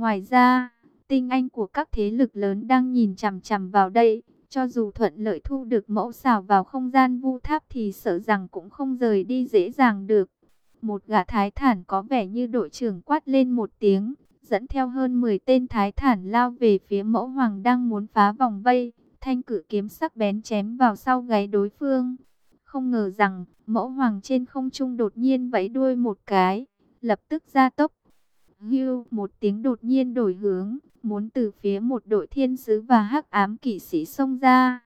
Ngoài ra, tinh anh của các thế lực lớn đang nhìn chằm chằm vào đây. Cho dù thuận lợi thu được mẫu xảo vào không gian vu tháp thì sợ rằng cũng không rời đi dễ dàng được. Một gã thái thản có vẻ như đội trưởng quát lên một tiếng, dẫn theo hơn 10 tên thái thản lao về phía mẫu hoàng đang muốn phá vòng vây. Thanh cử kiếm sắc bén chém vào sau gáy đối phương. Không ngờ rằng, mẫu hoàng trên không trung đột nhiên vẫy đuôi một cái, lập tức ra tốc. Hưu, một tiếng đột nhiên đổi hướng, muốn từ phía một đội thiên sứ và hắc ám kỵ sĩ xông ra.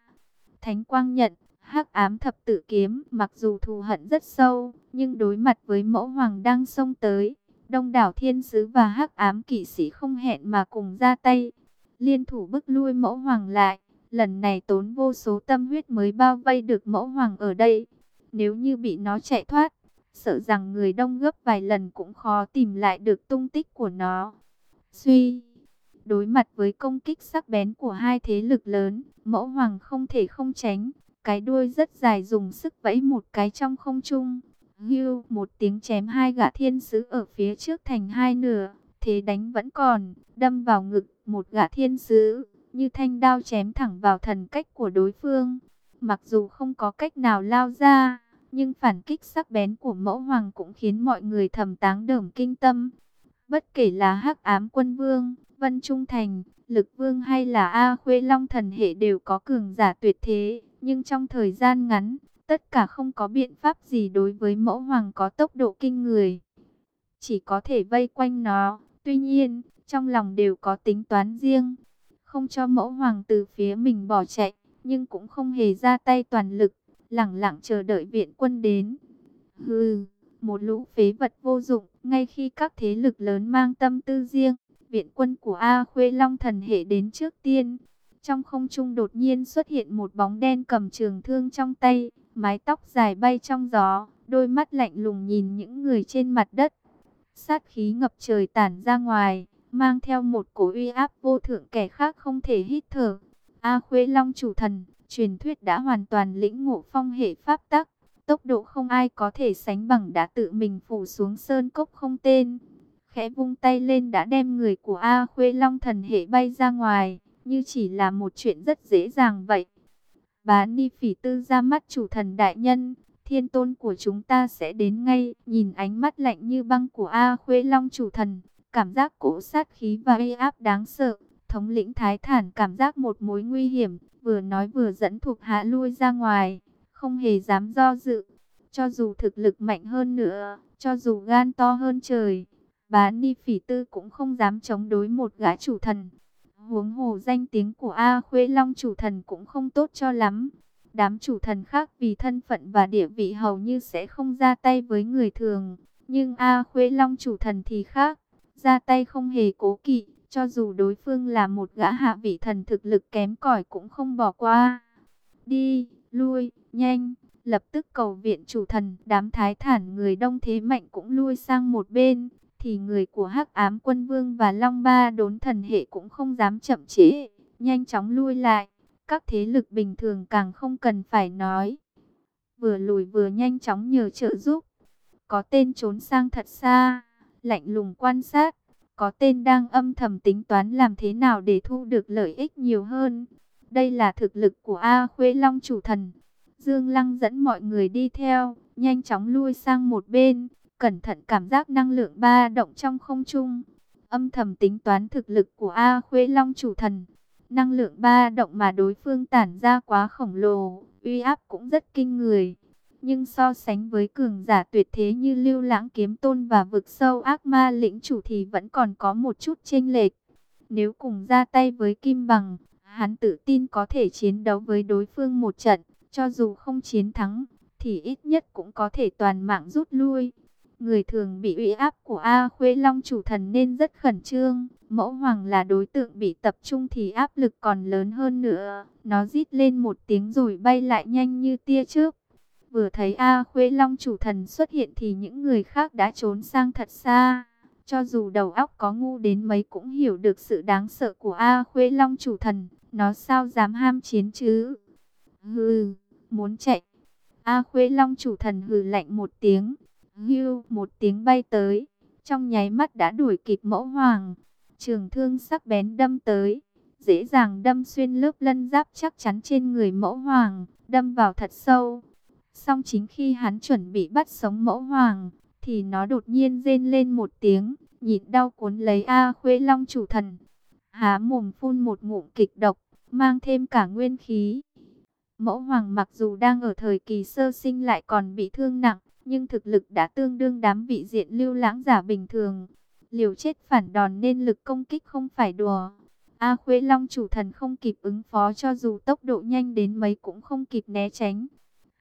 Thánh quang nhận, hắc ám thập tự kiếm, mặc dù thù hận rất sâu, nhưng đối mặt với mẫu hoàng đang xông tới, đông đảo thiên sứ và hắc ám kỵ sĩ không hẹn mà cùng ra tay, liên thủ bức lui mẫu hoàng lại. Lần này tốn vô số tâm huyết mới bao vây được mẫu hoàng ở đây. Nếu như bị nó chạy thoát, sợ rằng người đông gấp vài lần cũng khó tìm lại được tung tích của nó. Suy, đối mặt với công kích sắc bén của hai thế lực lớn, mẫu hoàng không thể không tránh. Cái đuôi rất dài dùng sức vẫy một cái trong không trung. Hưu một tiếng chém hai gã thiên sứ ở phía trước thành hai nửa. Thế đánh vẫn còn, đâm vào ngực một gã thiên sứ như thanh đao chém thẳng vào thần cách của đối phương. Mặc dù không có cách nào lao ra, nhưng phản kích sắc bén của mẫu hoàng cũng khiến mọi người thầm táng đởm kinh tâm. Bất kể là hắc ám quân vương, vân trung thành, lực vương hay là A Khuê Long thần hệ đều có cường giả tuyệt thế. Nhưng trong thời gian ngắn, tất cả không có biện pháp gì đối với mẫu hoàng có tốc độ kinh người. Chỉ có thể vây quanh nó, tuy nhiên, trong lòng đều có tính toán riêng không cho mẫu hoàng từ phía mình bỏ chạy, nhưng cũng không hề ra tay toàn lực, lẳng lặng chờ đợi viện quân đến. Hừ, một lũ phế vật vô dụng, ngay khi các thế lực lớn mang tâm tư riêng, viện quân của A Khuê Long thần hệ đến trước tiên. Trong không trung đột nhiên xuất hiện một bóng đen cầm trường thương trong tay, mái tóc dài bay trong gió, đôi mắt lạnh lùng nhìn những người trên mặt đất. Sát khí ngập trời tản ra ngoài, mang theo một cổ uy áp vô thượng kẻ khác không thể hít thở. A Khuê Long chủ thần, truyền thuyết đã hoàn toàn lĩnh ngộ phong hệ pháp tắc, tốc độ không ai có thể sánh bằng đã tự mình phủ xuống sơn cốc không tên. Khẽ vung tay lên đã đem người của A Khuê Long thần hệ bay ra ngoài, như chỉ là một chuyện rất dễ dàng vậy. Bá Ni Phỉ Tư ra mắt chủ thần đại nhân, thiên tôn của chúng ta sẽ đến ngay, nhìn ánh mắt lạnh như băng của A Khuê Long chủ thần, Cảm giác cỗ sát khí và uy áp đáng sợ. Thống lĩnh Thái Thản cảm giác một mối nguy hiểm, vừa nói vừa dẫn thuộc hạ lui ra ngoài, không hề dám do dự. Cho dù thực lực mạnh hơn nữa, cho dù gan to hơn trời, bá Ni Phỉ Tư cũng không dám chống đối một gã chủ thần. Huống hồ danh tiếng của A Khuê Long chủ thần cũng không tốt cho lắm. Đám chủ thần khác vì thân phận và địa vị hầu như sẽ không ra tay với người thường. Nhưng A Khuê Long chủ thần thì khác ra tay không hề cố kỵ, cho dù đối phương là một gã hạ vị thần thực lực kém cỏi cũng không bỏ qua. Đi, lui, nhanh, lập tức cầu viện chủ thần, đám thái thản người đông thế mạnh cũng lui sang một bên, thì người của hắc ám quân vương và long ba đốn thần hệ cũng không dám chậm trễ, nhanh chóng lui lại, các thế lực bình thường càng không cần phải nói. Vừa lùi vừa nhanh chóng nhờ trợ giúp, có tên trốn sang thật xa lạnh lùng quan sát. Có tên đang âm thầm tính toán làm thế nào để thu được lợi ích nhiều hơn. Đây là thực lực của A Khuê Long chủ thần. Dương Lăng dẫn mọi người đi theo, nhanh chóng lui sang một bên, cẩn thận cảm giác năng lượng ba động trong không trung. Âm thầm tính toán thực lực của A Khuê Long chủ thần. Năng lượng ba động mà đối phương tản ra quá khổng lồ, uy áp cũng rất kinh người. Nhưng so sánh với cường giả tuyệt thế như lưu lãng kiếm tôn và vực sâu ác ma lĩnh chủ thì vẫn còn có một chút chênh lệch. Nếu cùng ra tay với Kim Bằng, hắn tự tin có thể chiến đấu với đối phương một trận, cho dù không chiến thắng, thì ít nhất cũng có thể toàn mạng rút lui. Người thường bị uy áp của A Khuê Long chủ thần nên rất khẩn trương. Mẫu hoàng là đối tượng bị tập trung thì áp lực còn lớn hơn nữa. Nó rít lên một tiếng rồi bay lại nhanh như tia trước. Vừa thấy A Khuê Long chủ thần xuất hiện thì những người khác đã trốn sang thật xa. Cho dù đầu óc có ngu đến mấy cũng hiểu được sự đáng sợ của A Khuê Long chủ thần. Nó sao dám ham chiến chứ? Hừ, muốn chạy. A Khuê Long chủ thần hừ lạnh một tiếng. Hưu một tiếng bay tới. Trong nháy mắt đã đuổi kịp mẫu hoàng. Trường thương sắc bén đâm tới, dễ dàng đâm xuyên lớp lân giáp chắc chắn trên người mẫu hoàng, đâm vào thật sâu. Song chính khi hắn chuẩn bị bắt sống mẫu hoàng, thì nó đột nhiên rên lên một tiếng, nhịn đau cuốn lấy A Khuê Long chủ thần. Há mồm phun một ngụm kịch độc, mang thêm cả nguyên khí. Mẫu hoàng mặc dù đang ở thời kỳ sơ sinh lại còn bị thương nặng, nhưng thực lực đã tương đương đám vị diện lưu lãng giả bình thường. Liều chết phản đòn nên lực công kích không phải đùa. A Khuê Long chủ thần không kịp ứng phó cho dù tốc độ nhanh đến mấy cũng không kịp né tránh.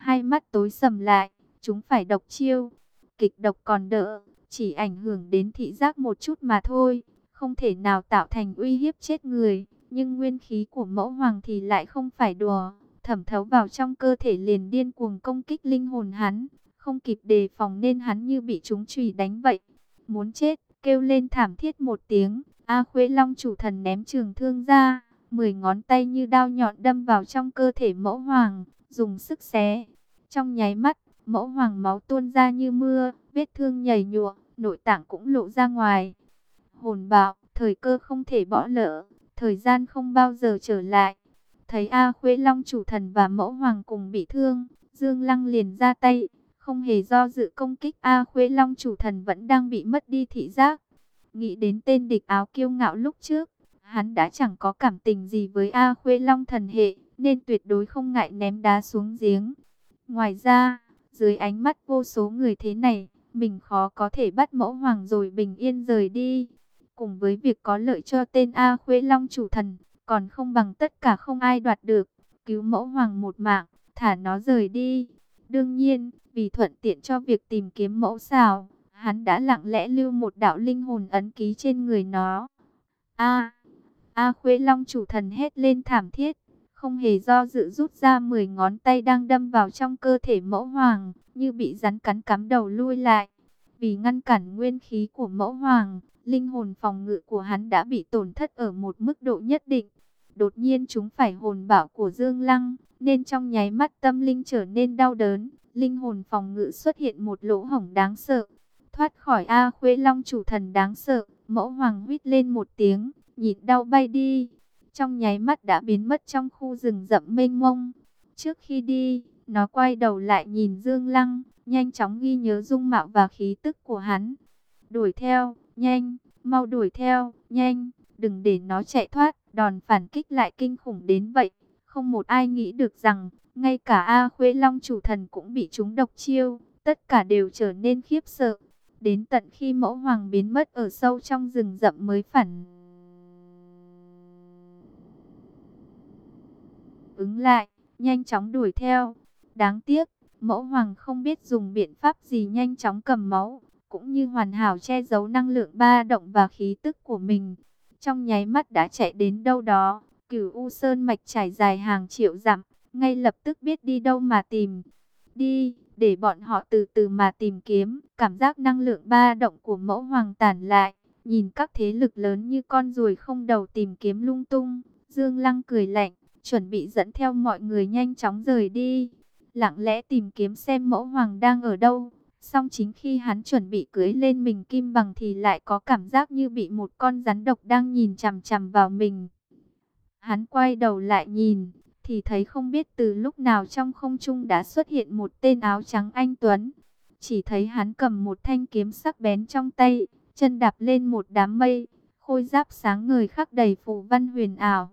Hai mắt tối sầm lại, chúng phải độc chiêu. Kịch độc còn đỡ, chỉ ảnh hưởng đến thị giác một chút mà thôi, không thể nào tạo thành uy hiếp chết người. Nhưng nguyên khí của mẫu hoàng thì lại không phải đùa, thẩm thấu vào trong cơ thể liền điên cuồng công kích linh hồn hắn, không kịp đề phòng nên hắn như bị chúng chùy đánh vậy. Muốn chết, kêu lên thảm thiết một tiếng, A Khuê Long chủ thần ném trường thương ra, mười ngón tay như đao nhọn đâm vào trong cơ thể mẫu hoàng, dùng sức xé. Trong nháy mắt, mẫu hoàng máu tuôn ra như mưa, vết thương nhầy nhụa, nội tạng cũng lộ ra ngoài. Hồn bạo, thời cơ không thể bỏ lỡ, thời gian không bao giờ trở lại. Thấy A Khuê Long chủ thần và mẫu hoàng cùng bị thương, Dương Lăng liền ra tay, không hề do dự công kích A Khuê Long chủ thần vẫn đang bị mất đi thị giác. Nghĩ đến tên địch áo kiêu ngạo lúc trước, hắn đã chẳng có cảm tình gì với A Khuê Long thần hệ, nên tuyệt đối không ngại ném đá xuống giếng. Ngoài ra, dưới ánh mắt vô số người thế này, mình khó có thể bắt mẫu hoàng rồi bình yên rời đi. Cùng với việc có lợi cho tên A Khuê Long chủ thần, còn không bằng tất cả không ai đoạt được. Cứu mẫu hoàng một mạng, thả nó rời đi. Đương nhiên, vì thuận tiện cho việc tìm kiếm mẫu xào, hắn đã lặng lẽ lưu một đạo linh hồn ấn ký trên người nó. A, A Khuê Long chủ thần hét lên thảm thiết, không hề do dự rút ra 10 ngón tay đang đâm vào trong cơ thể mẫu hoàng, như bị rắn cắn cắm đầu lui lại. Vì ngăn cản nguyên khí của mẫu hoàng, linh hồn phòng ngự của hắn đã bị tổn thất ở một mức độ nhất định. Đột nhiên chúng phải hồn bảo của Dương Lăng, nên trong nháy mắt tâm linh trở nên đau đớn, linh hồn phòng ngự xuất hiện một lỗ hổng đáng sợ. Thoát khỏi A Khuê Long chủ thần đáng sợ, mẫu hoàng huýt lên một tiếng, nhịn đau bay đi. Trong nháy mắt đã biến mất trong khu rừng rậm mênh mông. Trước khi đi, nó quay đầu lại nhìn Dương Lăng, nhanh chóng ghi nhớ dung mạo và khí tức của hắn. Đuổi theo, nhanh, mau đuổi theo, nhanh, đừng để nó chạy thoát, đòn phản kích lại kinh khủng đến vậy. Không một ai nghĩ được rằng, ngay cả A Khuê Long chủ thần cũng bị chúng độc chiêu, tất cả đều trở nên khiếp sợ. Đến tận khi mẫu hoàng biến mất ở sâu trong rừng rậm mới phản ứng lại, nhanh chóng đuổi theo. Đáng tiếc, mẫu hoàng không biết dùng biện pháp gì nhanh chóng cầm máu, cũng như hoàn hảo che giấu năng lượng ba động và khí tức của mình. Trong nháy mắt đã chạy đến đâu đó, cửu U Sơn mạch trải dài hàng triệu dặm, ngay lập tức biết đi đâu mà tìm. Đi, để bọn họ từ từ mà tìm kiếm, cảm giác năng lượng ba động của mẫu hoàng tản lại, nhìn các thế lực lớn như con ruồi không đầu tìm kiếm lung tung. Dương Lăng cười lạnh, chuẩn bị dẫn theo mọi người nhanh chóng rời đi, lặng lẽ tìm kiếm xem mẫu hoàng đang ở đâu. Song chính khi hắn chuẩn bị cưới lên mình kim bằng thì lại có cảm giác như bị một con rắn độc đang nhìn chằm chằm vào mình. Hắn quay đầu lại nhìn, thì thấy không biết từ lúc nào trong không trung đã xuất hiện một tên áo trắng anh Tuấn. Chỉ thấy hắn cầm một thanh kiếm sắc bén trong tay, chân đạp lên một đám mây, khôi giáp sáng người khắc đầy phù văn huyền ảo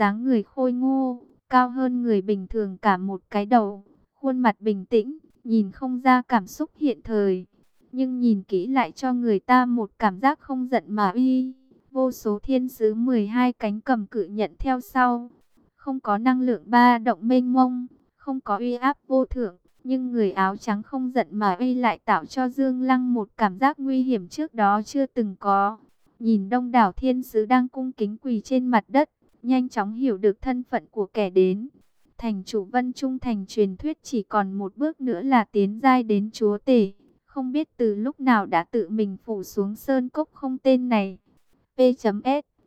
dáng người khôi ngô, cao hơn người bình thường cả một cái đầu, khuôn mặt bình tĩnh, nhìn không ra cảm xúc hiện thời. Nhưng nhìn kỹ lại cho người ta một cảm giác không giận mà uy. Vô số thiên sứ 12 cánh cầm cự nhận theo sau không có năng lượng ba động mênh mông, không có uy áp vô thượng, nhưng người áo trắng không giận mà uy lại tạo cho Dương Lăng một cảm giác nguy hiểm trước đó chưa từng có. Nhìn đông đảo thiên sứ đang cung kính quỳ trên mặt đất, nhanh chóng hiểu được thân phận của kẻ đến. Thành chủ Vân Trung thành truyền thuyết chỉ còn một bước nữa là tiến giai đến chúa tể. Không biết từ lúc nào đã tự mình phủ xuống sơn cốc không tên này. P.S.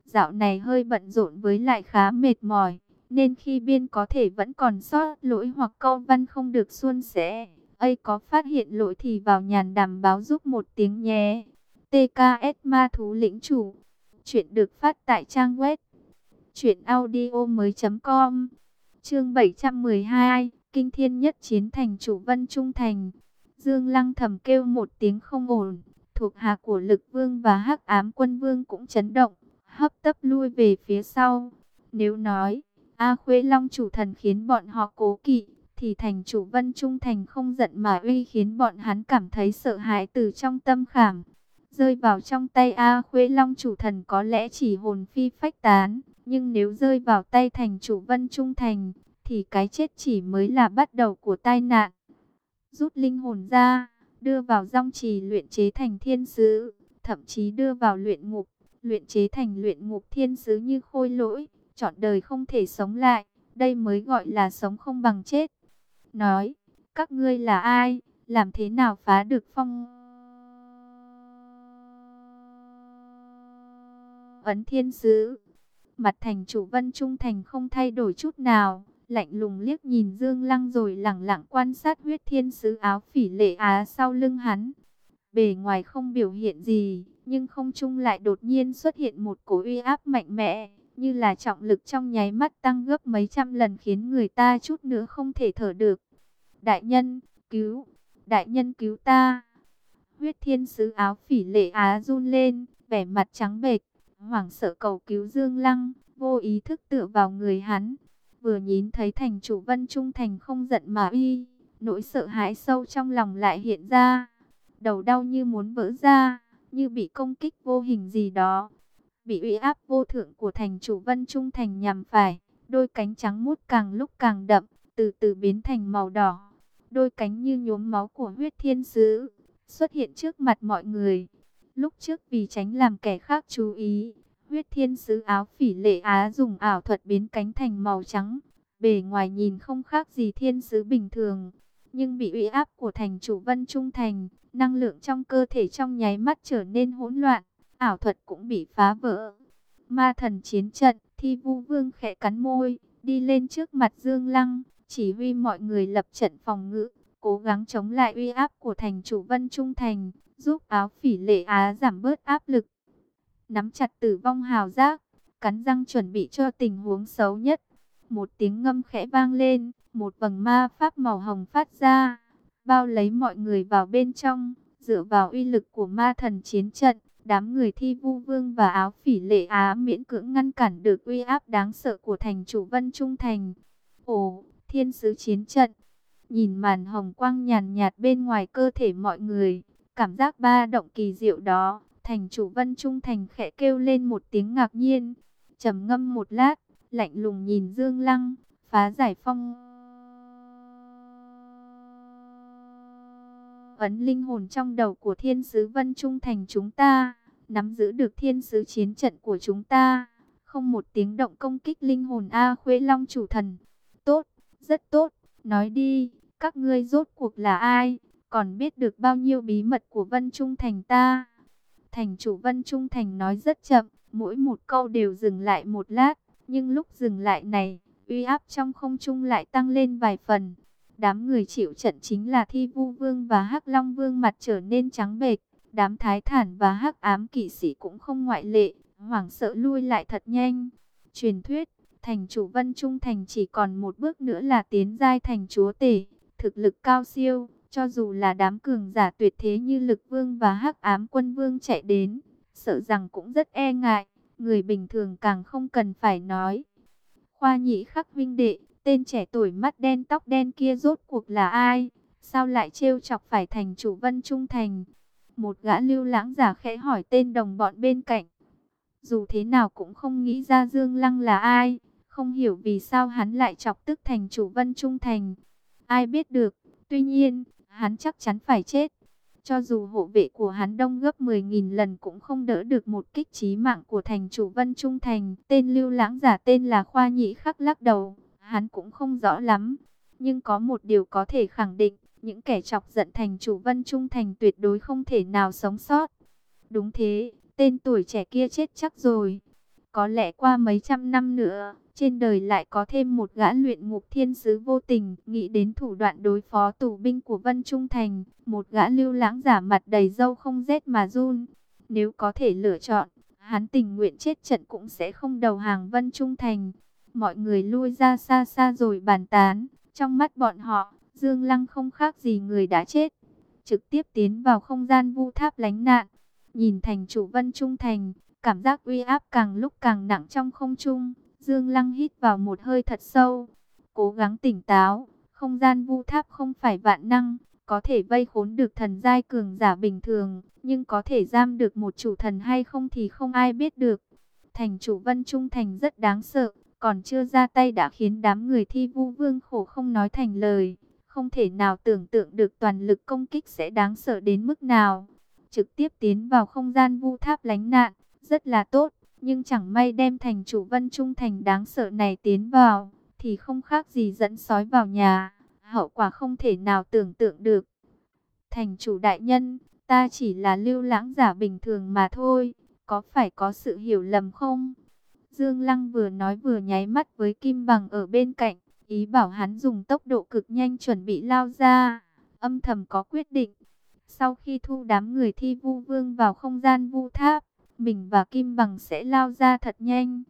Dạo này hơi bận rộn với lại khá mệt mỏi, nên khi biên có thể vẫn còn sót lỗi hoặc câu văn không được suôn sẻ. ấy có phát hiện lỗi thì vào nhàn đảm báo giúp một tiếng nhé. TKS ma thú lĩnh chủ. Chuyện được phát tại trang web chuyển audio mới com Chương 712, Kinh Thiên Nhất Chiến thành chủ Vân Trung thành. Dương Lăng thầm kêu một tiếng không ổn, thuộc hạ của Lực Vương và Hắc Ám Quân Vương cũng chấn động, hấp tấp lui về phía sau. Nếu nói, A Khuê Long chủ thần khiến bọn họ cố kỵ, thì thành chủ Vân Trung Thành không giận mà uy khiến bọn hắn cảm thấy sợ hãi từ trong tâm khảm. Rơi vào trong tay A Khuê Long chủ thần có lẽ chỉ hồn phi phách tán, nhưng nếu rơi vào tay thành chủ Vân Trung Thành, thì cái chết chỉ mới là bắt đầu của tai nạn. Rút linh hồn ra, đưa vào rong trì luyện chế thành thiên sứ, thậm chí đưa vào luyện ngục, luyện chế thành luyện ngục thiên sứ như khôi lỗi, chọn đời không thể sống lại, đây mới gọi là sống không bằng chết. Nói, các ngươi là ai, làm thế nào phá được phong... Ấn thiên sứ, mặt thành chủ vân trung thành không thay đổi chút nào, lạnh lùng liếc nhìn Dương Lăng rồi lẳng lặng quan sát huyết thiên sứ áo phỉ lệ á sau lưng hắn. Bề ngoài không biểu hiện gì, nhưng không trung lại đột nhiên xuất hiện một cổ uy áp mạnh mẽ, như là trọng lực trong nháy mắt tăng gấp mấy trăm lần khiến người ta chút nữa không thể thở được. Đại nhân, cứu, đại nhân cứu ta. Huyết thiên sứ áo phỉ lệ á run lên, vẻ mặt trắng bệch, hoảng sợ cầu cứu Dương Lăng, vô ý thức tựa vào người hắn. Vừa nhìn thấy thành chủ Vân Trung Thành không giận mà uy, nỗi sợ hãi sâu trong lòng lại hiện ra. Đầu đau như muốn vỡ ra, như bị công kích vô hình gì đó. Bị uy áp vô thượng của thành chủ Vân Trung Thành nhằm phải, đôi cánh trắng mút càng lúc càng đậm, từ từ biến thành màu đỏ. Đôi cánh như nhuốm máu của huyết thiên sứ, xuất hiện trước mặt mọi người. Lúc trước vì tránh làm kẻ khác chú ý, huyết thiên sứ áo phỉ lệ á dùng ảo thuật biến cánh thành màu trắng. Bề ngoài nhìn không khác gì thiên sứ bình thường, nhưng bị uy áp của thành chủ Vân Trung Thành, năng lượng trong cơ thể trong nháy mắt trở nên hỗn loạn, ảo thuật cũng bị phá vỡ. Ma thần chiến trận, thi vu vương khẽ cắn môi, đi lên trước mặt Dương Lăng, chỉ huy mọi người lập trận phòng ngự, cố gắng chống lại uy áp của thành chủ Vân Trung Thành, giúp áo phỉ lệ Á giảm bớt áp lực. Nắm chặt tử vong hào giác, cắn răng chuẩn bị cho tình huống xấu nhất. Một tiếng ngâm khẽ vang lên, một vầng ma pháp màu hồng phát ra, bao lấy mọi người vào bên trong, dựa vào uy lực của ma thần chiến trận. Đám người thi vu vương và áo phỉ lệ á miễn cưỡng ngăn cản được uy áp đáng sợ của thành chủ Vân Trung Thành. Ồ, thiên sứ chiến trận. Nhìn màn hồng quang nhàn nhạt bên ngoài cơ thể mọi người, cảm giác ba động kỳ diệu đó, thành chủ Vân Trung Thành khẽ kêu lên một tiếng ngạc nhiên, trầm ngâm một lát, lạnh lùng nhìn Dương Lăng, phá giải phong. Ấn linh hồn trong đầu của thiên sứ Vân Trung Thành chúng ta, nắm giữ được thiên sứ chiến trận của chúng ta, không một tiếng động công kích linh hồn A Khuê Long chủ thần. Tốt, rất tốt, nói đi, các ngươi rốt cuộc là ai, còn biết được bao nhiêu bí mật của Vân Trung Thành ta. Thành chủ Vân Trung Thành nói rất chậm, mỗi một câu đều dừng lại một lát, nhưng lúc dừng lại này, uy áp trong không trung lại tăng lên vài phần. Đám người chịu trận chính là Thi Vu Vương và Hắc Long Vương mặt trở nên trắng bệch, đám thái thản và hắc ám kỵ sĩ cũng không ngoại lệ, hoảng sợ lui lại thật nhanh. Truyền thuyết, thành chủ Vân Trung Thành chỉ còn một bước nữa là tiến giai thành chúa tể, thực lực cao siêu, cho dù là đám cường giả tuyệt thế như Lực Vương và Hắc Ám Quân Vương chạy đến, sợ rằng cũng rất e ngại, người bình thường càng không cần phải nói. Khoa nhị khắc vinh đệ, tên trẻ tuổi mắt đen tóc đen kia rốt cuộc là ai? Sao lại trêu chọc phải thành chủ Vân Trung Thành? Một gã lưu lãng giả khẽ hỏi tên đồng bọn bên cạnh. Dù thế nào cũng không nghĩ ra Dương Lăng là ai, không hiểu vì sao hắn lại chọc tức thành chủ Vân Trung Thành. Ai biết được, tuy nhiên, hắn chắc chắn phải chết. Cho dù hộ vệ của hắn đông gấp 10.000 lần cũng không đỡ được một kích trí mạng của thành chủ Vân Trung Thành. Tên lưu lãng giả tên là Khoa Nhĩ Khắc lắc đầu, hắn cũng không rõ lắm. Nhưng có một điều có thể khẳng định, những kẻ chọc giận thành chủ Vân Trung Thành tuyệt đối không thể nào sống sót. Đúng thế, tên tuổi trẻ kia chết chắc rồi. Có lẽ qua mấy trăm năm nữa, trên đời lại có thêm một gã luyện ngục thiên sứ vô tình, nghĩ đến thủ đoạn đối phó tù binh của Vân Trung Thành, một gã lưu lãng giả mặt đầy dâu không rét mà run. Nếu có thể lựa chọn, Hắn tình nguyện chết trận cũng sẽ không đầu hàng Vân Trung Thành. Mọi người lui ra xa xa rồi bàn tán. Trong mắt bọn họ, Dương Lăng không khác gì người đã chết. Trực tiếp tiến vào không gian vu tháp lánh nạn. Nhìn thành chủ Vân Trung Thành, cảm giác uy áp càng lúc càng nặng trong không trung. Dương Lăng hít vào một hơi thật sâu. Cố gắng tỉnh táo, không gian vu tháp không phải vạn năng, có thể vây khốn được thần giai cường giả bình thường, nhưng có thể giam được một chủ thần hay không thì không ai biết được. Thành chủ Vân Trung Thành rất đáng sợ, còn chưa ra tay đã khiến đám người thi vu vương khổ không nói thành lời. Không thể nào tưởng tượng được toàn lực công kích sẽ đáng sợ đến mức nào. Trực tiếp tiến vào không gian vu tháp lánh nạn, rất là tốt, nhưng chẳng may đem thành chủ Vân Trung Thành đáng sợ này tiến vào, thì không khác gì dẫn sói vào nhà hậu quả không thể nào tưởng tượng được. Thành chủ đại nhân, ta chỉ là lưu lãng giả bình thường mà thôi, có phải có sự hiểu lầm không? Dương Lăng vừa nói vừa nháy mắt với Kim Bằng ở bên cạnh, ý bảo hắn dùng tốc độ cực nhanh chuẩn bị lao ra, âm thầm có quyết định. Sau khi thu đám người thi vu vương vào không gian vu tháp, mình và Kim Bằng sẽ lao ra thật nhanh.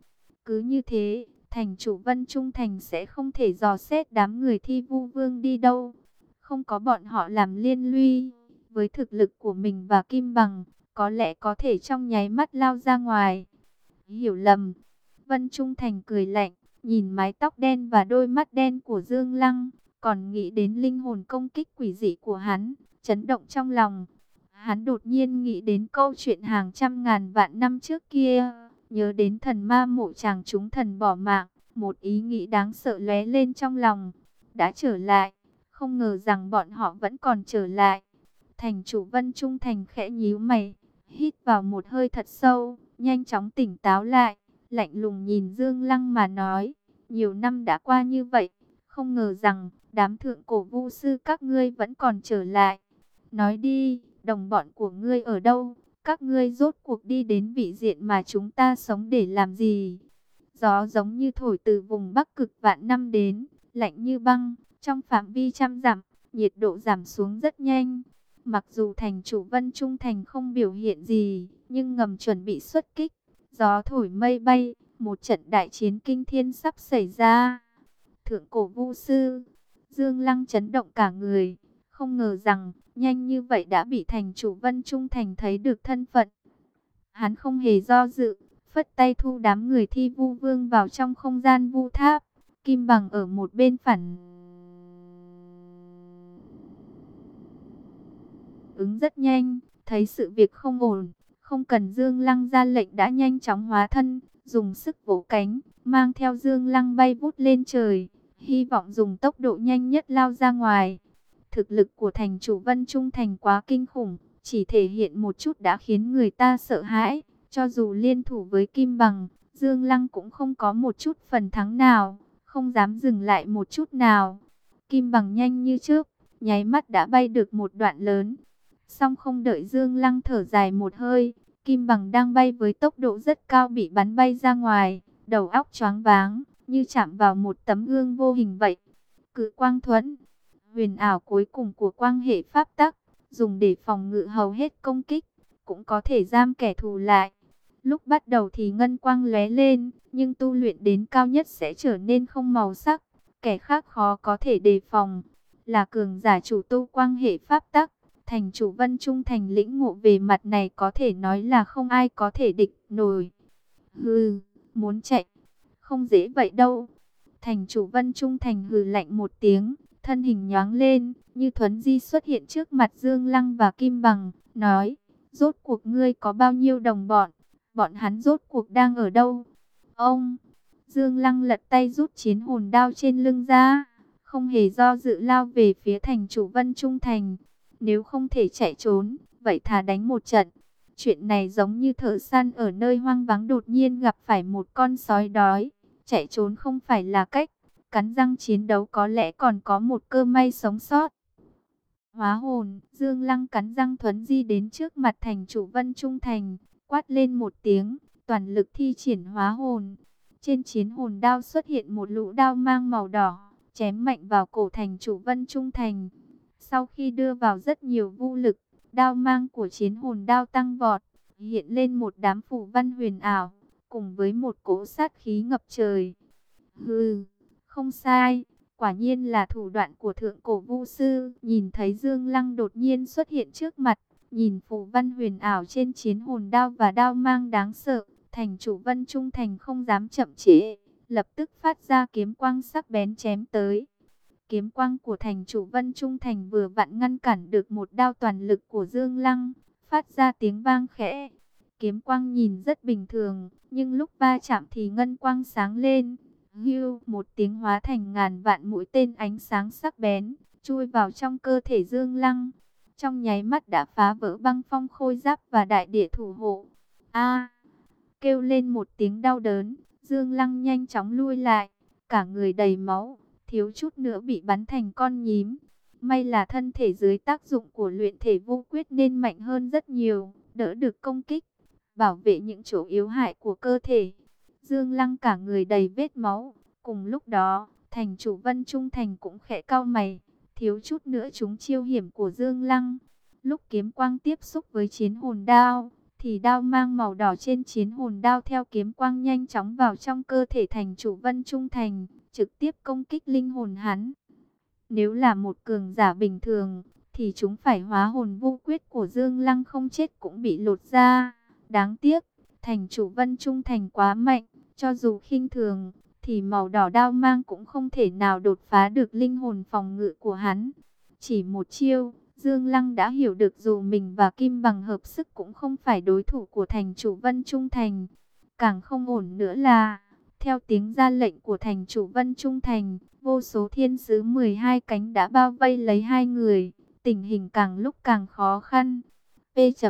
Cứ như thế, thành chủ Vân Trung Thành sẽ không thể dò xét đám người thi vu vương đi đâu. Không có bọn họ làm liên lụy, với thực lực của mình và Kim Bằng, có lẽ có thể trong nháy mắt lao ra ngoài. Hiểu lầm, Vân Trung Thành cười lạnh, nhìn mái tóc đen và đôi mắt đen của Dương Lăng, còn nghĩ đến linh hồn công kích quỷ dị của hắn, chấn động trong lòng. Hắn đột nhiên nghĩ đến câu chuyện hàng trăm ngàn vạn năm trước kia Nhớ đến thần ma mộ chàng chúng thần bỏ mạng, một ý nghĩ đáng sợ lóe lên trong lòng. Đã trở lại, không ngờ rằng bọn họ vẫn còn trở lại. Thành chủ Vân Trung Thành khẽ nhíu mày, hít vào một hơi thật sâu, nhanh chóng tỉnh táo lại, lạnh lùng nhìn Dương Lăng mà nói, nhiều năm đã qua như vậy, không ngờ rằng đám thượng cổ vu sư các ngươi vẫn còn trở lại. Nói đi, đồng bọn của ngươi ở đâu? Các ngươi rốt cuộc đi đến vị diện mà chúng ta sống để làm gì? Gió giống như thổi từ vùng bắc cực vạn năm đến, lạnh như băng, trong phạm vi trăm dặm, nhiệt độ giảm xuống rất nhanh. Mặc dù thành chủ Vân Trung Thành không biểu hiện gì, nhưng ngầm chuẩn bị xuất kích. Gió thổi mây bay, một trận đại chiến kinh thiên sắp xảy ra. Thượng cổ vu sư, Dương Lăng chấn động cả người, không ngờ rằng, nhanh như vậy đã bị thành chủ Vân Trung Thành thấy được thân phận. Hắn không hề do dự, phất tay thu đám người thi vu vương vào trong không gian vu tháp. Kim bằng ở một bên phản. Ứng rất nhanh, thấy sự việc không ổn, không cần Dương Lăng ra lệnh đã nhanh chóng hóa thân, dùng sức vỗ cánh, mang theo Dương Lăng bay vút lên trời, hy vọng dùng tốc độ nhanh nhất lao ra ngoài. Thực lực của thành chủ Vân Trung Thành quá kinh khủng, chỉ thể hiện một chút đã khiến người ta sợ hãi. Cho dù liên thủ với Kim Bằng, Dương Lăng cũng không có một chút phần thắng nào, không dám dừng lại một chút nào. Kim Bằng nhanh như trước, nháy mắt đã bay được một đoạn lớn. Xong không đợi Dương Lăng thở dài một hơi, Kim Bằng đang bay với tốc độ rất cao bị bắn bay ra ngoài, đầu óc choáng váng, như chạm vào một tấm gương vô hình vậy. Cự quang thuẫn, huyền ảo cuối cùng của quang hệ pháp tắc, dùng để phòng ngự hầu hết công kích, cũng có thể giam kẻ thù lại. Lúc bắt đầu thì ngân quang lóe lên, nhưng tu luyện đến cao nhất sẽ trở nên không màu sắc, kẻ khác khó có thể đề phòng. Là cường giả chủ tu quang hệ pháp tắc, thành chủ vân trung thành lĩnh ngộ về mặt này có thể nói là không ai có thể địch nổi. Hừ, muốn chạy, không dễ vậy đâu. Thành chủ vân trung thành hừ lạnh một tiếng, thân hình nhoáng lên, như thuấn di xuất hiện trước mặt Dương Lăng và Kim Bằng, nói, rốt cuộc ngươi có bao nhiêu đồng bọn, bọn hắn rốt cuộc đang ở đâu? Ông, Dương Lăng lật tay rút chiến hồn đao trên lưng ra, không hề do dự lao về phía thành chủ Vân Trung Thành. Nếu không thể chạy trốn, vậy thà đánh một trận. Chuyện này giống như thợ săn ở nơi hoang vắng đột nhiên gặp phải một con sói đói. Chạy trốn không phải là cách cắn răng chiến đấu có lẽ còn có một cơ may sống sót. Hóa hồn, Dương Lăng cắn răng thuấn di đến trước mặt thành chủ Vân Trung Thành, quát lên một tiếng, toàn lực thi triển hóa hồn. Trên chiến hồn đao xuất hiện một lũ đao mang màu đỏ, chém mạnh vào cổ thành chủ Vân Trung Thành. Sau khi đưa vào rất nhiều vũ lực, đao mang của chiến hồn đao tăng vọt, hiện lên một đám phù văn huyền ảo, cùng với một cỗ sát khí ngập trời. Hừ, không sai, quả nhiên là thủ đoạn của thượng cổ vu sư. Nhìn thấy Dương Lăng đột nhiên xuất hiện trước mặt, nhìn phù văn huyền ảo trên chiến hồn đao và đao mang đáng sợ, thành chủ Vân Trung Thành không dám chậm chế lập tức phát ra kiếm quang sắc bén chém tới. Kiếm quang của thành chủ Vân Trung Thành vừa vặn ngăn cản được một đao toàn lực của Dương Lăng, phát ra tiếng vang khẽ. Kiếm quang nhìn rất bình thường, nhưng lúc va chạm thì ngân quang sáng lên. Hưu, một tiếng hóa thành ngàn vạn mũi tên ánh sáng sắc bén, chui vào trong cơ thể Dương Lăng. Trong nháy mắt đã phá vỡ băng phong khôi giáp và đại địa thủ hộ. A! kêu lên một tiếng đau đớn, Dương Lăng nhanh chóng lui lại, cả người đầy máu, thiếu chút nữa bị bắn thành con nhím. May là thân thể dưới tác dụng của luyện thể vô quyết nên mạnh hơn rất nhiều, đỡ được công kích, bảo vệ những chỗ yếu hại của cơ thể. Dương Lăng cả người đầy vết máu, cùng lúc đó, thành chủ Vân Trung Thành cũng khẽ cao mày, thiếu chút nữa chúng chiêu hiểm của Dương Lăng. Lúc kiếm quang tiếp xúc với chiến hồn đao, thì đao mang màu đỏ trên chiến hồn đao theo kiếm quang nhanh chóng vào trong cơ thể thành chủ Vân Trung Thành, trực tiếp công kích linh hồn hắn. Nếu là một cường giả bình thường, thì chúng phải hóa hồn vô quyết của Dương Lăng không chết cũng bị lột ra. Đáng tiếc, thành chủ Vân Trung Thành quá mạnh, cho dù khinh thường, thì màu đỏ đao mang cũng không thể nào đột phá được linh hồn phòng ngự của hắn. Chỉ một chiêu, Dương Lăng đã hiểu được dù mình và Kim Bằng hợp sức cũng không phải đối thủ của thành chủ Vân Trung Thành. Càng không ổn nữa là, theo tiếng ra lệnh của thành chủ Vân Trung Thành, vô số thiên sứ 12 cánh đã bao vây lấy hai người, tình hình càng lúc càng khó khăn. P.S.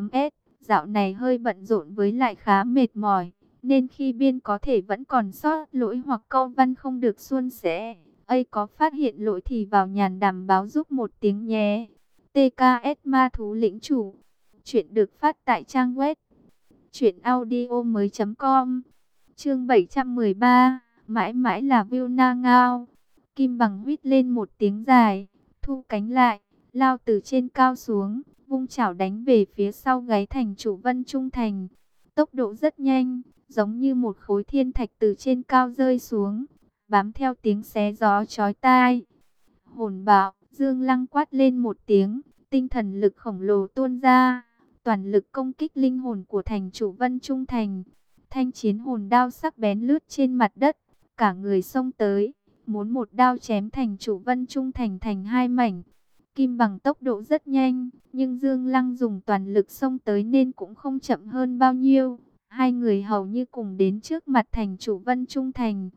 Dạo này hơi bận rộn với lại khá mệt mỏi, nên khi biên có thể vẫn còn sót lỗi hoặc câu văn không được suôn sẻ. ấy có phát hiện lỗi thì vào nhàn đảm báo giúp một tiếng nhé. TKS Ma Thú Lĩnh Chủ. Chuyện được phát tại trang web truyệnaudiomoi.com. Chương 713, mãi mãi là Na Ngao. Kim Bằng huýt lên một tiếng dài, thu cánh lại, lao từ trên cao xuống, vung chảo đánh về phía sau gáy thành chủ Vân Trung Thành. Tốc độ rất nhanh, giống như một khối thiên thạch từ trên cao rơi xuống, bám theo tiếng xé gió chói tai. Hồn bạo, Dương Lăng quát lên một tiếng, tinh thần lực khổng lồ tuôn ra, toàn lực công kích linh hồn của thành chủ Vân Trung Thành. Thanh chiến hồn đao sắc bén lướt trên mặt đất, cả người xông tới, muốn một đao chém thành chủ Vân Trung Thành thành hai mảnh. Kim bằng tốc độ rất nhanh, nhưng Dương Lăng dùng toàn lực xông tới nên cũng không chậm hơn bao nhiêu. Hai người hầu như cùng đến trước mặt thành chủ Vân Trung Thành.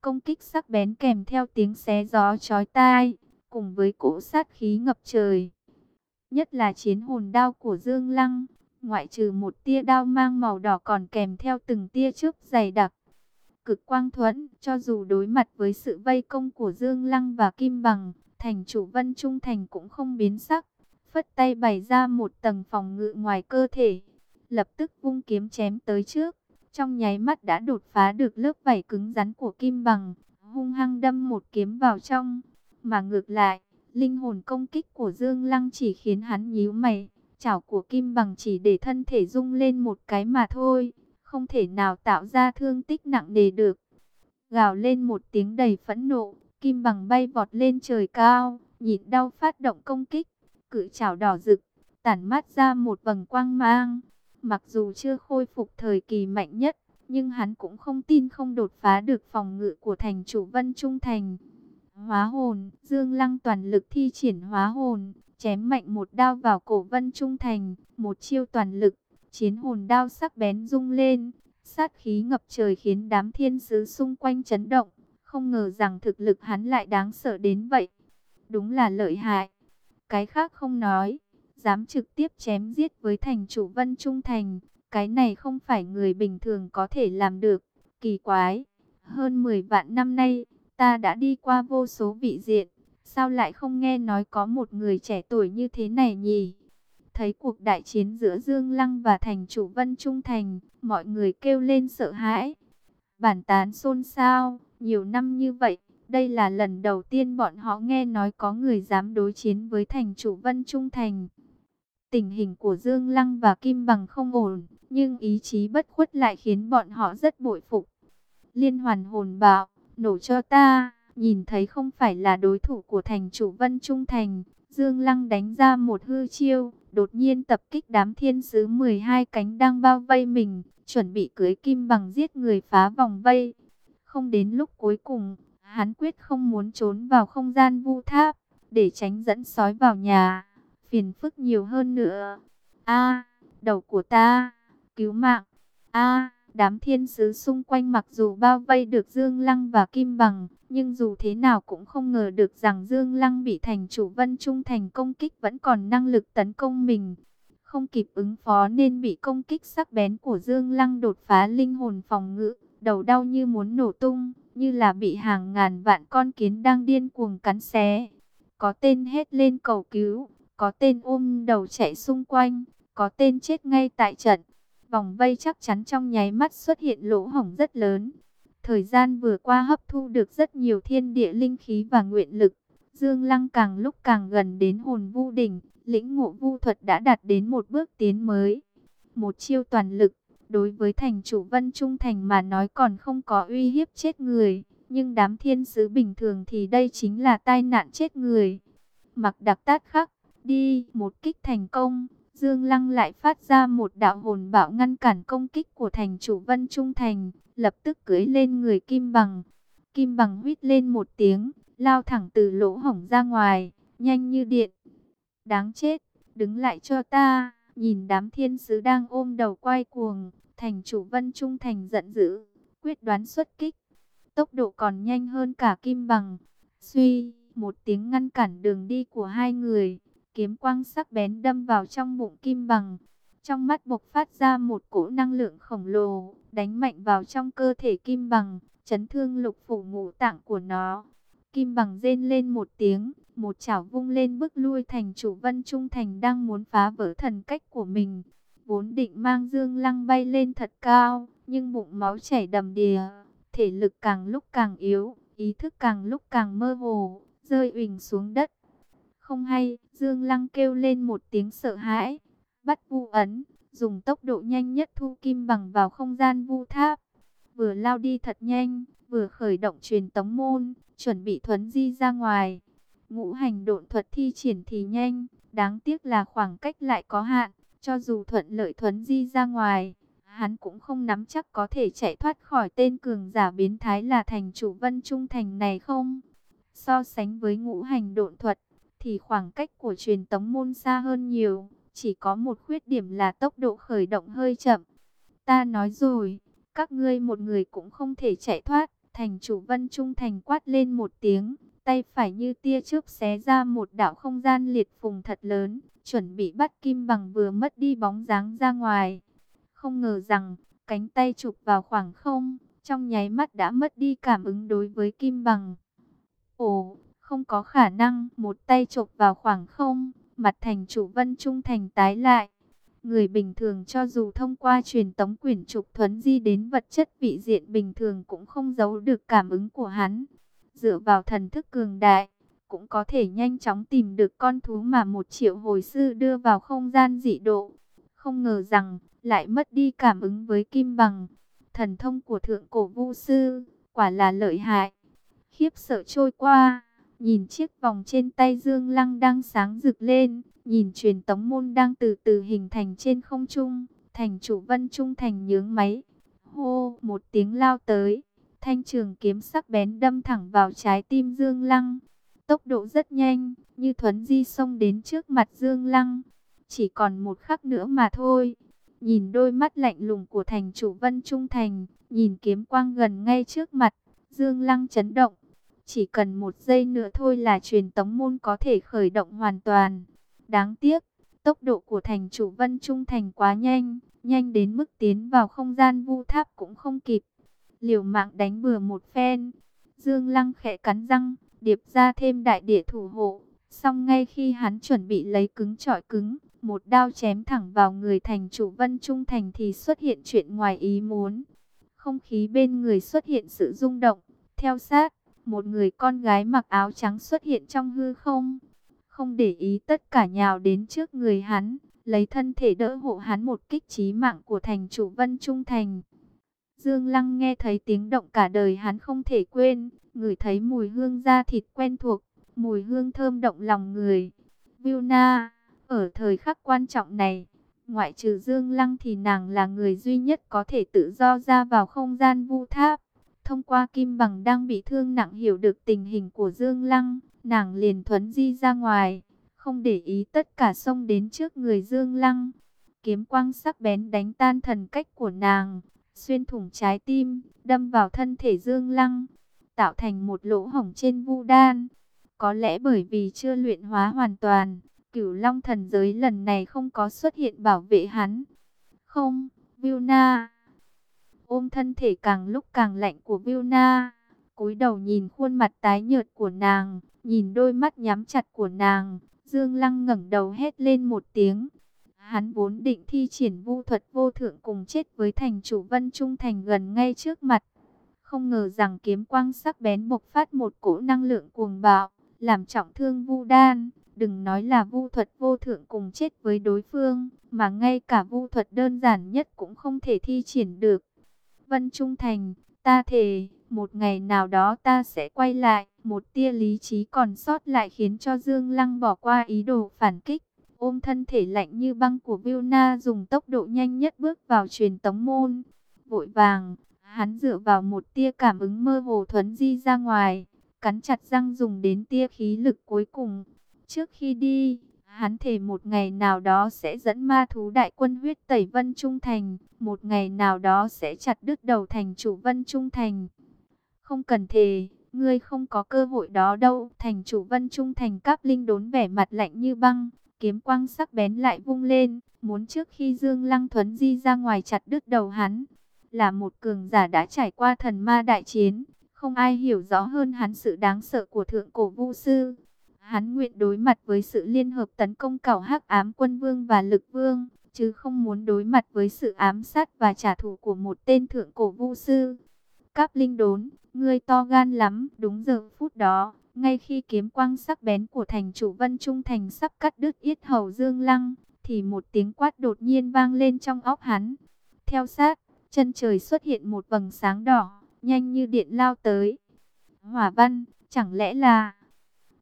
Công kích sắc bén kèm theo tiếng xé gió chói tai, cùng với cỗ sát khí ngập trời. Nhất là chiến hồn đao của Dương Lăng, ngoại trừ một tia đao mang màu đỏ còn kèm theo từng tia chớp dày đặc. Cực quang thuẫn, cho dù đối mặt với sự vây công của Dương Lăng và Kim Bằng, thành chủ Vân Trung Thành cũng không biến sắc. Phất tay bày ra một tầng phòng ngự ngoài cơ thể, lập tức vung kiếm chém tới trước. Trong nháy mắt đã đột phá được lớp vảy cứng rắn của Kim Bằng, hung hăng đâm một kiếm vào trong. Mà ngược lại, linh hồn công kích của Dương Lăng chỉ khiến hắn nhíu mày. Chảo của Kim Bằng chỉ để thân thể rung lên một cái mà thôi, không thể nào tạo ra thương tích nặng nề được. Gào lên một tiếng đầy phẫn nộ, Kim Bằng bay vọt lên trời cao, nhịn đau phát động công kích, cự chảo đỏ rực, tản mát ra một vầng quang mang. Mặc dù chưa khôi phục thời kỳ mạnh nhất, nhưng hắn cũng không tin không đột phá được phòng ngự của thành chủ Vân Trung Thành. Hóa hồn, Dương Lăng toàn lực thi triển hóa hồn, chém mạnh một đao vào cổ Vân Trung Thành, một chiêu toàn lực, chiến hồn đao sắc bén rung lên, sát khí ngập trời khiến đám thiên sứ xung quanh chấn động, không ngờ rằng thực lực hắn lại đáng sợ đến vậy. Đúng là lợi hại. Cái khác không nói, dám trực tiếp chém giết với thành chủ Vân Trung Thành, cái này không phải người bình thường có thể làm được, kỳ quái. Hơn 10 vạn năm nay, Ta đã đi qua vô số vị diện, sao lại không nghe nói có một người trẻ tuổi như thế này nhỉ? Thấy cuộc đại chiến giữa Dương Lăng và thành chủ Vân Trung Thành, mọi người kêu lên sợ hãi. Bản tán xôn xao, nhiều năm như vậy, đây là lần đầu tiên bọn họ nghe nói có người dám đối chiến với thành chủ Vân Trung Thành. Tình hình của Dương Lăng và Kim Bằng không ổn, nhưng ý chí bất khuất lại khiến bọn họ rất bội phục. Liên hoàn hồn bạo, nổ cho ta, nhìn thấy không phải là đối thủ của thành chủ Vân Trung Thành. Dương Lăng đánh ra một hư chiêu, đột nhiên tập kích đám thiên sứ 12 cánh đang bao vây mình, chuẩn bị cưới Kim Bằng giết người phá vòng vây. Không đến lúc cuối cùng, hắn quyết không muốn trốn vào không gian vu tháp, để tránh dẫn sói vào nhà phiền phức nhiều hơn nữa. A, đầu của ta, cứu mạng. A, đám thiên sứ xung quanh mặc dù bao vây được Dương Lăng và Kim Bằng, nhưng dù thế nào cũng không ngờ được rằng Dương Lăng bị thành chủ Vân Trung thành công kích vẫn còn năng lực tấn công mình. Không kịp ứng phó nên bị công kích sắc bén của Dương Lăng đột phá linh hồn phòng ngự, đầu đau như muốn nổ tung, như là bị hàng ngàn vạn con kiến đang điên cuồng cắn xé. Có tên hét lên cầu cứu, có tên ôm đầu chạy xung quanh, có tên chết ngay tại trận. Vòng vây chắc chắn trong nháy mắt xuất hiện lỗ hổng rất lớn. Thời gian vừa qua hấp thu được rất nhiều thiên địa linh khí và nguyện lực. Dương Lăng càng lúc càng gần đến hồn vu đỉnh, lĩnh ngộ vu thuật đã đạt đến một bước tiến mới. Một chiêu toàn lực, đối với thành chủ Vân Trung Thành mà nói còn không có uy hiếp chết người. Nhưng đám thiên sứ bình thường thì đây chính là tai nạn chết người. Mặc đặc tát khắc, Đi, một kích thành công, Dương Lăng lại phát ra một đạo hồn bạo ngăn cản công kích của thành chủ Vân Trung Thành, lập tức cưới lên người Kim Bằng. Kim Bằng huýt lên một tiếng, lao thẳng từ lỗ hổng ra ngoài, nhanh như điện. Đáng chết, đứng lại cho ta, nhìn đám thiên sứ đang ôm đầu quay cuồng, thành chủ Vân Trung Thành giận dữ, quyết đoán xuất kích. Tốc độ còn nhanh hơn cả Kim Bằng. Suy, một tiếng ngăn cản đường đi của hai người kiếm quang sắc bén đâm vào trong bụng kim bằng. Trong mắt bộc phát ra một cỗ năng lượng khổng lồ, đánh mạnh vào trong cơ thể kim bằng, chấn thương lục phủ ngũ tạng của nó. Kim bằng rên lên một tiếng, một chảo vung lên bước lui thành chủ Vân Trung Thành đang muốn phá vỡ thần cách của mình. Vốn định mang dương lăng bay lên thật cao, nhưng bụng máu chảy đầm đìa, thể lực càng lúc càng yếu, ý thức càng lúc càng mơ hồ, rơi uỳnh xuống đất. Không hay, Dương Lăng kêu lên một tiếng sợ hãi, bắt vu ấn, dùng tốc độ nhanh nhất thu kim bằng vào không gian vu tháp. Vừa lao đi thật nhanh, vừa khởi động truyền tống môn, chuẩn bị thuấn di ra ngoài. Ngũ hành độn thuật thi triển thì nhanh, đáng tiếc là khoảng cách lại có hạn, cho dù thuận lợi thuấn di ra ngoài, hắn cũng không nắm chắc có thể chạy thoát khỏi tên cường giả biến thái là thành chủ Vân Trung Thành này không. So sánh với ngũ hành độn thuật, thì khoảng cách của truyền tống môn xa hơn nhiều, chỉ có một khuyết điểm là tốc độ khởi động hơi chậm. Ta nói rồi, các ngươi một người cũng không thể chạy thoát, thành chủ Vân Trung Thành quát lên một tiếng, tay phải như tia chớp xé ra một đạo không gian liệt phùng thật lớn, chuẩn bị bắt Kim Bằng vừa mất đi bóng dáng ra ngoài. Không ngờ rằng, cánh tay chụp vào khoảng không, trong nháy mắt đã mất đi cảm ứng đối với Kim Bằng. Ồ, không có khả năng, một tay chụp vào khoảng không, mặt thành chủ Vân Trung Thành tái lại. Người bình thường cho dù thông qua truyền tống quyển trục thuấn di đến vật chất vị diện bình thường cũng không giấu được cảm ứng của hắn. Dựa vào thần thức cường đại, cũng có thể nhanh chóng tìm được con thú mà một triệu hồi sư đưa vào không gian dị độ. Không ngờ rằng, lại mất đi cảm ứng với kim bằng. Thần thông của thượng cổ vu sư, quả là lợi hại. Khiếp sợ trôi qua Nhìn chiếc vòng trên tay Dương Lăng đang sáng rực lên, nhìn truyền tống môn đang từ từ hình thành trên không trung, thành chủ Vân Trung thành nhướng máy. Hô, một tiếng lao tới, thanh trường kiếm sắc bén đâm thẳng vào trái tim Dương Lăng. Tốc độ rất nhanh, như thuấn di xông đến trước mặt Dương Lăng. Chỉ còn một khắc nữa mà thôi. Nhìn đôi mắt lạnh lùng của thành chủ Vân Trung Thành, nhìn kiếm quang gần ngay trước mặt, Dương Lăng chấn động. Chỉ cần một giây nữa thôi là truyền tống môn có thể khởi động hoàn toàn. Đáng tiếc, tốc độ của thành chủ Vân Trung Thành quá nhanh, nhanh đến mức tiến vào không gian vu tháp cũng không kịp. Liều mạng đánh bừa một phen, Dương Lăng khẽ cắn răng, điệp ra thêm đại địa thủ hộ. Xong ngay khi hắn chuẩn bị lấy cứng trọi cứng, một đao chém thẳng vào người thành chủ Vân Trung Thành thì xuất hiện chuyện ngoài ý muốn. Không khí bên người xuất hiện sự rung động, theo sát, một người con gái mặc áo trắng xuất hiện trong hư không. Không để ý tất cả nhào đến trước người hắn, lấy thân thể đỡ hộ hắn một kích trí mạng của thành chủ Vân Trung Thành. Dương Lăng nghe thấy tiếng động cả đời hắn không thể quên, ngửi thấy mùi hương da thịt quen thuộc, mùi hương thơm động lòng người. Vilna, ở thời khắc quan trọng này, ngoại trừ Dương Lăng thì nàng là người duy nhất có thể tự do ra vào không gian vu tháp. Thông qua Kim Bằng đang bị thương nặng hiểu được tình hình của Dương Lăng, nàng liền thuấn di ra ngoài, không để ý tất cả xông đến trước người Dương Lăng. Kiếm quang sắc bén đánh tan thần cách của nàng, xuyên thủng trái tim, đâm vào thân thể Dương Lăng, tạo thành một lỗ hổng trên vu đan. Có lẽ bởi vì chưa luyện hóa hoàn toàn, cửu long thần giới lần này không có xuất hiện bảo vệ hắn. Không, Vilna. Ôm thân thể càng lúc càng lạnh của Vilna, cúi đầu nhìn khuôn mặt tái nhợt của nàng, nhìn đôi mắt nhắm chặt của nàng, Dương Lăng ngẩng đầu hét lên một tiếng. Hắn vốn định thi triển vu thuật vô thượng cùng chết với thành chủ Vân Trung Thành gần ngay trước mặt. Không ngờ rằng kiếm quang sắc bén bộc phát một cỗ năng lượng cuồng bạo, làm trọng thương vu đan. Đừng nói là vu thuật vô thượng cùng chết với đối phương, mà ngay cả vu thuật đơn giản nhất cũng không thể thi triển được. Vân Trung Thành, ta thề, một ngày nào đó ta sẽ quay lại. Một tia lý trí còn sót lại khiến cho Dương Lăng bỏ qua ý đồ phản kích. Ôm thân thể lạnh như băng của Vilna dùng tốc độ nhanh nhất bước vào truyền tống môn. Vội vàng, hắn dựa vào một tia cảm ứng mơ hồ thuấn di ra ngoài, cắn chặt răng dùng đến tia khí lực cuối cùng. Trước khi đi, hắn thề một ngày nào đó sẽ dẫn ma thú đại quân huyết tẩy Vân Trung Thành, một ngày nào đó sẽ chặt đứt đầu thành chủ Vân Trung Thành. Không cần thề, ngươi không có cơ hội đó đâu. Thành chủ Vân Trung Thành cáp linh đốn vẻ mặt lạnh như băng, kiếm quang sắc bén lại vung lên, muốn trước khi Dương Lăng Thuấn di ra ngoài chặt đứt đầu hắn. Là một cường giả đã trải qua thần ma đại chiến, không ai hiểu rõ hơn hắn sự đáng sợ của thượng cổ vu sư. Hắn nguyện đối mặt với sự liên hợp tấn công cảo hắc ám quân vương và lực vương, chứ không muốn đối mặt với sự ám sát và trả thù của một tên thượng cổ vu sư. Cáp linh đốn, ngươi to gan lắm, đúng giờ phút đó, ngay khi kiếm quang sắc bén của thành chủ Vân Trung Thành sắp cắt đứt yết hầu Dương Lăng, thì một tiếng quát đột nhiên vang lên trong óc hắn. Theo sát, chân trời xuất hiện một vầng sáng đỏ, nhanh như điện lao tới. Hỏa văn, chẳng lẽ là...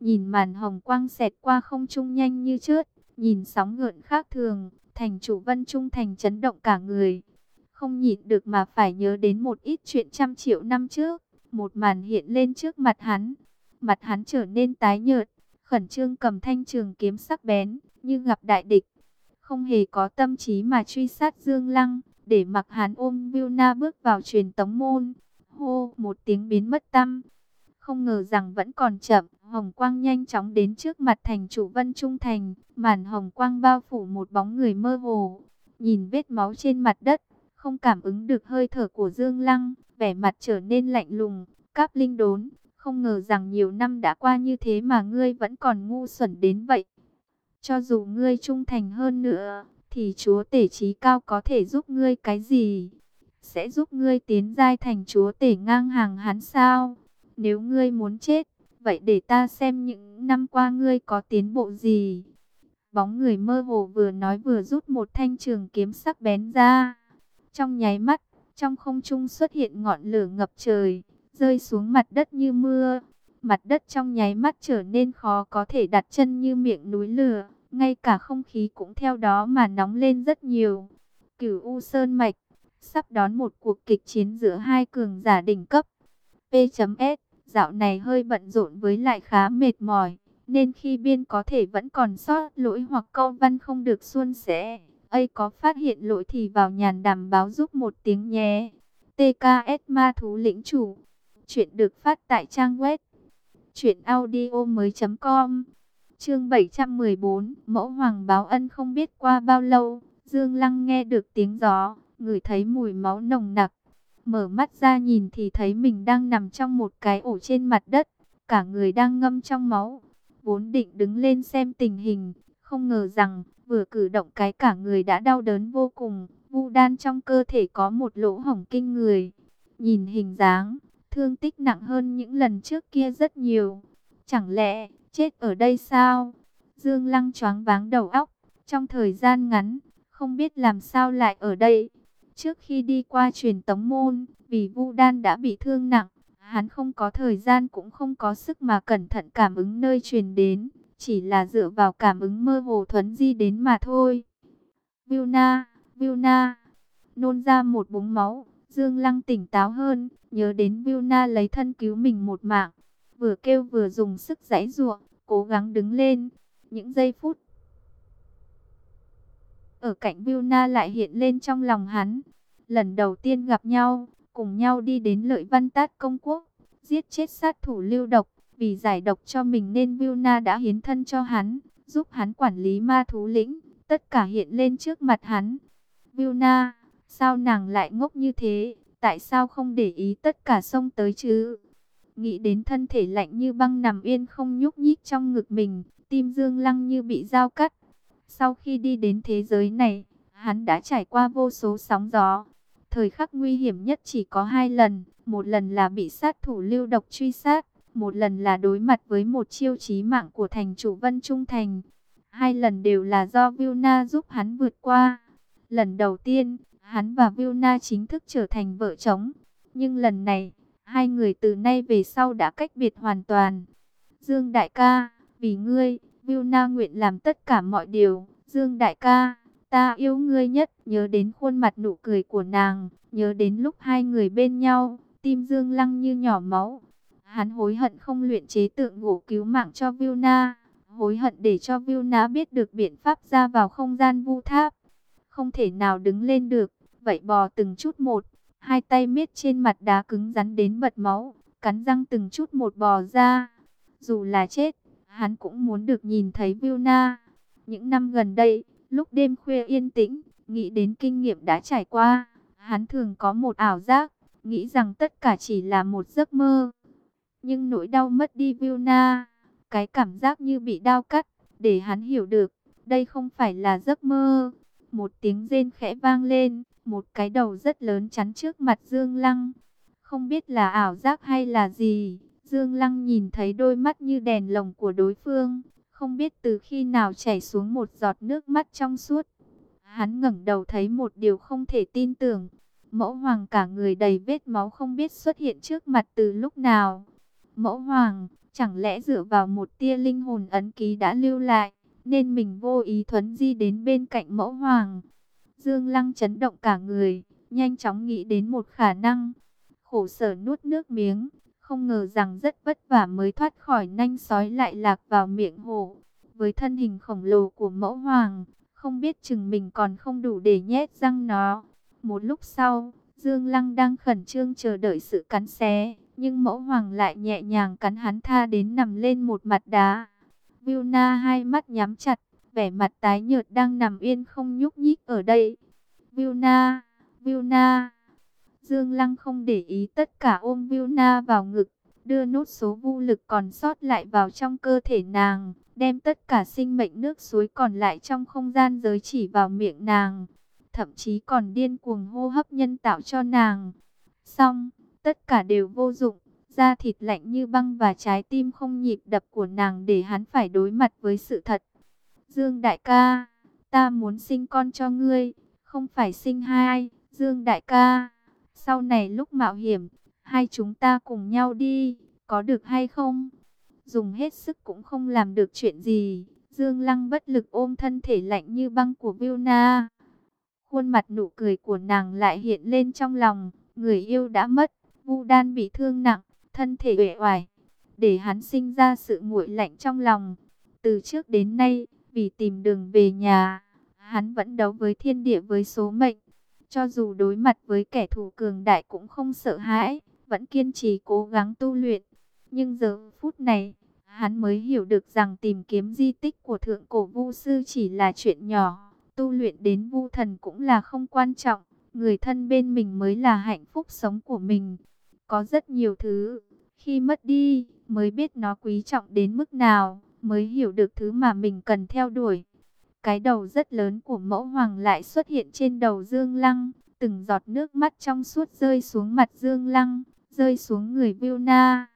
Nhìn màn hồng quang xẹt qua không trung nhanh như chớp, nhìn sóng ngợn khác thường, thành chủ Vân Trung Thành chấn động cả người. Không nhịn được mà phải nhớ đến một ít chuyện trăm triệu năm trước, một màn hiện lên trước mặt hắn. Mặt hắn trở nên tái nhợt, khẩn trương cầm thanh trường kiếm sắc bén, như gặp đại địch. Không hề có tâm trí mà truy sát Dương Lăng, để mặc hắn ôm Vilna bước vào truyền tống môn. Hô, một tiếng biến mất tâm. Không ngờ rằng vẫn còn chậm, hồng quang nhanh chóng đến trước mặt thành chủ Vân Trung Thành. Màn hồng quang bao phủ một bóng người mơ hồ. Nhìn vết máu trên mặt đất, không cảm ứng được hơi thở của Dương Lăng, vẻ mặt trở nên lạnh lùng, cáp linh đốn. Không ngờ rằng nhiều năm đã qua như thế mà ngươi vẫn còn ngu xuẩn đến vậy. Cho dù ngươi trung thành hơn nữa, thì chúa tể trí cao có thể giúp ngươi cái gì? Sẽ giúp ngươi tiến giai thành chúa tể ngang hàng hắn sao? Nếu ngươi muốn chết, vậy để ta xem những năm qua ngươi có tiến bộ gì? Bóng người mơ hồ vừa nói vừa rút một thanh trường kiếm sắc bén ra. Trong nháy mắt, trong không trung xuất hiện ngọn lửa ngập trời, rơi xuống mặt đất như mưa. Mặt đất trong nháy mắt trở nên khó có thể đặt chân như miệng núi lửa, ngay cả không khí cũng theo đó mà nóng lên rất nhiều. Cửu U Sơn Mạch sắp đón một cuộc kịch chiến giữa hai cường giả đỉnh cấp. P.S. Dạo này hơi bận rộn với lại khá mệt mỏi, nên khi biên có thể vẫn còn sót lỗi hoặc câu văn không được suôn sẻ. ấy có phát hiện lỗi thì vào nhàn đàm báo giúp một tiếng nhé. TKS Ma Thú Lĩnh Chủ Chuyện được phát tại trang web truyệnaudiomoi.com. Chương 714, Mẫu Hoàng báo ân không biết qua bao lâu, Dương Lăng nghe được tiếng gió, ngửi thấy mùi máu nồng nặc. Mở mắt ra nhìn thì thấy mình đang nằm trong một cái ổ trên mặt đất, cả người đang ngâm trong máu. Vốn định đứng lên xem tình hình, không ngờ rằng vừa cử động cái cả người đã đau đớn vô cùng. Vu đan trong cơ thể có một lỗ hổng kinh người. Nhìn hình dáng, thương tích nặng hơn những lần trước kia rất nhiều. Chẳng lẽ chết ở đây sao? Dương Lăng choáng váng đầu óc, Trong thời gian ngắn, không biết làm sao lại ở đây. Trước khi đi qua truyền tống môn, vì Vu Đan đã bị thương nặng, hắn không có thời gian cũng không có sức mà cẩn thận cảm ứng nơi truyền đến, chỉ là dựa vào cảm ứng mơ hồ thuấn di đến mà thôi. Vilna, Vilna, nôn ra một búng máu, Dương Lăng tỉnh táo hơn, nhớ đến Na lấy thân cứu mình một mạng, vừa kêu vừa dùng sức giãy giụa, cố gắng đứng lên. Những giây phút ở cạnh Na lại hiện lên trong lòng hắn. Lần đầu tiên gặp nhau, cùng nhau đi đến lợi văn tát công quốc, giết chết sát thủ lưu độc, vì giải độc cho mình nên Na đã hiến thân cho hắn, giúp hắn quản lý ma thú lĩnh, tất cả hiện lên trước mặt hắn. Vilna, sao nàng lại ngốc như thế, tại sao không để ý tất cả xông tới chứ? Nghĩ đến thân thể lạnh như băng nằm yên không nhúc nhích trong ngực mình, tim Dương Lăng như bị dao cắt. Sau khi đi đến thế giới này, hắn đã trải qua vô số sóng gió. Thời khắc nguy hiểm nhất chỉ có hai lần, một lần là bị sát thủ lưu độc truy sát, một lần là đối mặt với một chiêu chí mạng của thành chủ Vân Trung Thành. Hai lần đều là do Vilna giúp hắn vượt qua. Lần đầu tiên, hắn và Vilna chính thức trở thành vợ chồng. Nhưng lần này, hai người từ nay về sau đã cách biệt hoàn toàn. Dương đại ca, vì ngươi, Vilna nguyện làm tất cả mọi điều. Dương đại ca, ta yêu ngươi nhất. Nhớ đến khuôn mặt nụ cười của nàng, nhớ đến lúc hai người bên nhau, tim Dương lăng như nhỏ máu. Hắn hối hận không luyện chế tượng gỗ cứu mạng cho Vilna, hối hận để cho Vilna biết được biện pháp ra vào không gian vu tháp. Không thể nào đứng lên được, vậy bò từng chút một, hai tay miết trên mặt đá cứng rắn đến bật máu, cắn răng từng chút một bò ra. Dù là chết, hắn cũng muốn được nhìn thấy Vilna. Những năm gần đây, lúc đêm khuya yên tĩnh, nghĩ đến kinh nghiệm đã trải qua, hắn thường có một ảo giác, nghĩ rằng tất cả chỉ là một giấc mơ. Nhưng nỗi đau mất đi Vilna, cái cảm giác như bị đau cắt, để hắn hiểu được, đây không phải là giấc mơ. Một tiếng rên khẽ vang lên, một cái đầu rất lớn chắn trước mặt Dương Lăng. Không biết là ảo giác hay là gì, Dương Lăng nhìn thấy đôi mắt như đèn lồng của đối phương, không biết từ khi nào chảy xuống một giọt nước mắt trong suốt. Hắn ngẩng đầu thấy một điều không thể tin tưởng. Mẫu hoàng cả người đầy vết máu không biết xuất hiện trước mặt từ lúc nào. Mẫu hoàng, chẳng lẽ dựa vào một tia linh hồn ấn ký đã lưu lại, nên mình vô ý thuấn di đến bên cạnh mẫu hoàng. Dương Lăng chấn động cả người, nhanh chóng nghĩ đến một khả năng. Khổ sở nuốt nước miếng, không ngờ rằng rất vất vả mới thoát khỏi nanh sói lại lạc vào miệng hổ. Với thân hình khổng lồ của mẫu hoàng, không biết chừng mình còn không đủ để nhét răng nó. Một lúc sau, Dương Lăng đang khẩn trương chờ đợi sự cắn xé, nhưng mẫu hoàng lại nhẹ nhàng cắn hắn tha đến nằm lên một mặt đá. Vilna hai mắt nhắm chặt, vẻ mặt tái nhợt đang nằm yên không nhúc nhích ở đây. Vilna, Vilna. Dương Lăng không để ý tất cả ôm Vilna vào ngực, đưa nốt số vô lực còn sót lại vào trong cơ thể nàng, đem tất cả sinh mệnh nước suối còn lại trong không gian giới chỉ vào miệng nàng, thậm chí còn điên cuồng hô hấp nhân tạo cho nàng. Xong, tất cả đều vô dụng, da thịt lạnh như băng và trái tim không nhịp đập của nàng để hắn phải đối mặt với sự thật. Dương đại ca, ta muốn sinh con cho ngươi, không phải sinh hai, Dương đại ca. Sau này lúc mạo hiểm, hai chúng ta cùng nhau đi, có được hay không? Dùng hết sức cũng không làm được chuyện gì. Dương Lăng bất lực ôm thân thể lạnh như băng của Vilna. Khuôn mặt nụ cười của nàng lại hiện lên trong lòng, người yêu đã mất, Vu Đan bị thương nặng, thân thể uể oải, để hắn sinh ra sự nguội lạnh trong lòng. Từ trước đến nay, vì tìm đường về nhà, hắn vẫn đấu với thiên địa với số mệnh. Cho dù đối mặt với kẻ thù cường đại cũng không sợ hãi, vẫn kiên trì cố gắng tu luyện. Nhưng giờ phút này, hắn mới hiểu được rằng tìm kiếm di tích của thượng cổ vu sư chỉ là chuyện nhỏ. Tu luyện đến vu thần cũng là không quan trọng, người thân bên mình mới là hạnh phúc sống của mình. Có rất nhiều thứ, khi mất đi, mới biết nó quý trọng đến mức nào, mới hiểu được thứ mà mình cần theo đuổi. Cái đầu rất lớn của mẫu hoàng lại xuất hiện trên đầu Dương Lăng, từng giọt nước mắt trong suốt rơi xuống mặt Dương Lăng, rơi xuống người Vilna.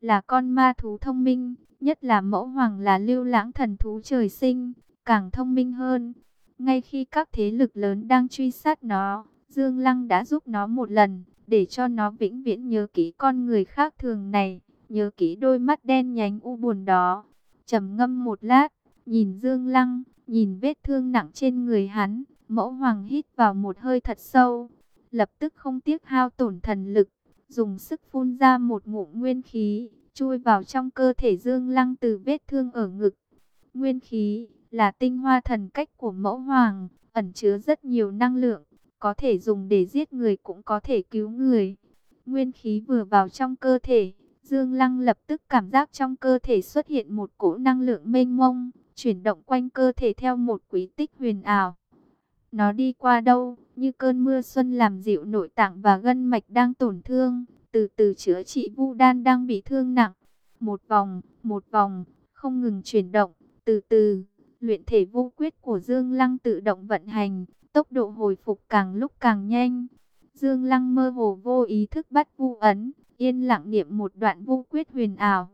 Là con ma thú thông minh, nhất là mẫu hoàng là lưu lãng thần thú trời sinh, càng thông minh hơn. Ngay khi các thế lực lớn đang truy sát nó, Dương Lăng đã giúp nó một lần, để cho nó vĩnh viễn nhớ kỹ con người khác thường này, nhớ kỹ đôi mắt đen nhánh u buồn đó. trầm ngâm một lát, nhìn Dương Lăng, nhìn vết thương nặng trên người hắn, mẫu hoàng hít vào một hơi thật sâu, lập tức không tiếc hao tổn thần lực, dùng sức phun ra một ngụm nguyên khí, chui vào trong cơ thể Dương Lăng từ vết thương ở ngực. Nguyên khí là tinh hoa thần cách của mẫu hoàng, ẩn chứa rất nhiều năng lượng, có thể dùng để giết người cũng có thể cứu người. Nguyên khí vừa vào trong cơ thể, Dương Lăng lập tức cảm giác trong cơ thể xuất hiện một cỗ năng lượng mênh mông, chuyển động quanh cơ thể theo một quý tích huyền ảo. Nó đi qua đâu, như cơn mưa xuân làm dịu nội tạng và gân mạch đang tổn thương, từ từ chữa trị Vu Đan đang bị thương nặng. Một vòng, một vòng, không ngừng chuyển động, từ từ, luyện thể vô quyết của Dương Lăng tự động vận hành, tốc độ hồi phục càng lúc càng nhanh. Dương Lăng mơ hồ vô ý thức bắt vu ấn, yên lặng niệm một đoạn vu quyết huyền ảo.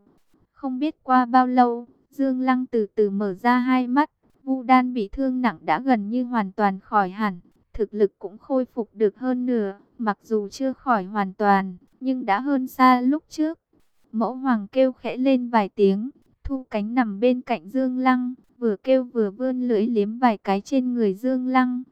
Không biết qua bao lâu, Dương Lăng từ từ mở ra hai mắt, Vu Đan bị thương nặng đã gần như hoàn toàn khỏi hẳn, thực lực cũng khôi phục được hơn nửa, mặc dù chưa khỏi hoàn toàn, nhưng đã hơn xa lúc trước. Mẫu hoàng kêu khẽ lên vài tiếng, thu cánh nằm bên cạnh Dương Lăng, vừa kêu vừa vươn lưỡi liếm vài cái trên người Dương Lăng.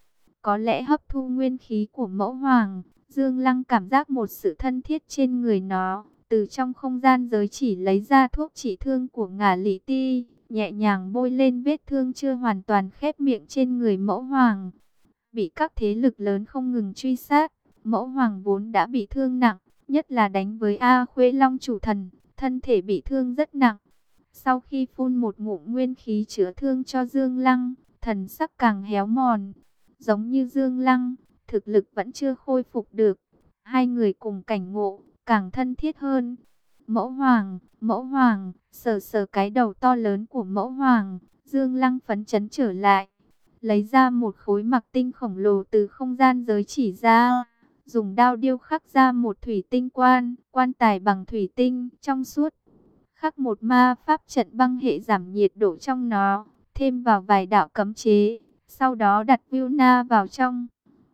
Có lẽ hấp thu nguyên khí của mẫu hoàng, Dương Lăng cảm giác một sự thân thiết trên người nó. Từ trong không gian giới chỉ lấy ra thuốc trị thương của ngả lý ti, nhẹ nhàng bôi lên vết thương chưa hoàn toàn khép miệng trên người mẫu hoàng. Bị các thế lực lớn không ngừng truy sát, mẫu hoàng vốn đã bị thương nặng, nhất là đánh với A Khuê Long chủ thần, thân thể bị thương rất nặng. Sau khi phun một ngụm nguyên khí chữa thương cho Dương Lăng, thần sắc càng héo mòn. Giống như Dương Lăng, thực lực vẫn chưa khôi phục được. Hai người cùng cảnh ngộ, càng thân thiết hơn. Mẫu Hoàng, Mẫu Hoàng, sờ sờ cái đầu to lớn của Mẫu Hoàng, Dương Lăng phấn chấn trở lại. Lấy ra một khối mặc tinh khổng lồ từ không gian giới chỉ ra, dùng đao điêu khắc ra một thủy tinh quan, quan tài bằng thủy tinh, trong suốt. Khắc một ma pháp trận băng hệ giảm nhiệt độ trong nó, thêm vào vài đạo cấm chế, sau đó đặt Vilna vào trong.